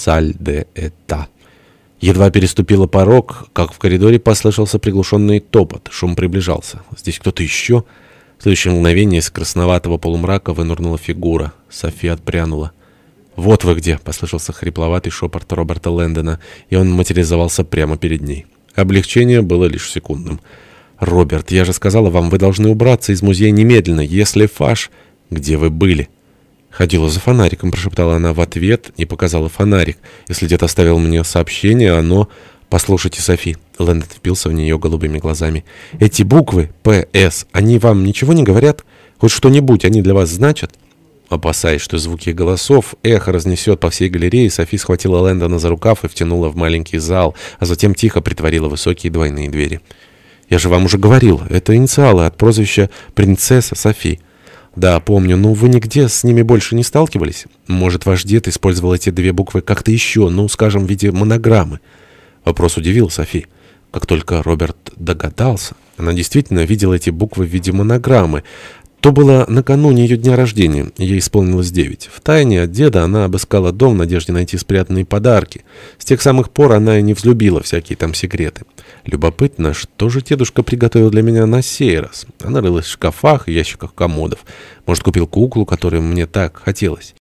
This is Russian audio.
саль де эта». Едва переступила порог, как в коридоре послышался приглушенный топот. Шум приближался. «Здесь кто-то еще?» В следующее мгновение из красноватого полумрака вынурнула фигура. София отпрянула. «Вот вы где!» — послышался хрипловатый шепот Роберта Лэндона, и он материализовался прямо перед ней. Облегчение было лишь секундным. «Роберт, я же сказала вам, вы должны убраться из музея немедленно, если фаш...» «Где вы были?» «Ходила за фонариком», — прошептала она в ответ и показала фонарик. «Если дед оставил мне сообщение, оно...» «Послушайте, Софи». Лэндон впился в нее голубыми глазами. «Эти буквы, П.С., они вам ничего не говорят? Хоть что-нибудь они для вас значат?» Опасаясь, что звуки голосов эхо разнесет по всей галерее, Софи схватила Лэндона за рукав и втянула в маленький зал, а затем тихо притворила высокие двойные двери. «Я же вам уже говорил, это инициалы от прозвища «Принцесса Софи». «Да, помню, но вы нигде с ними больше не сталкивались? Может, ваш дед использовал эти две буквы как-то еще, ну, скажем, в виде монограммы?» Вопрос удивил Софи. Как только Роберт догадался, она действительно видела эти буквы в виде монограммы. То было накануне ее дня рождения, ей исполнилось девять. Втайне от деда она обыскала дом в надежде найти спрятанные подарки. С тех самых пор она и не взлюбила всякие там секреты. Любопытно, что же дедушка приготовил для меня на сей раз? Она рылась в шкафах и ящиках комодов. Может, купил куклу, которую мне так хотелось.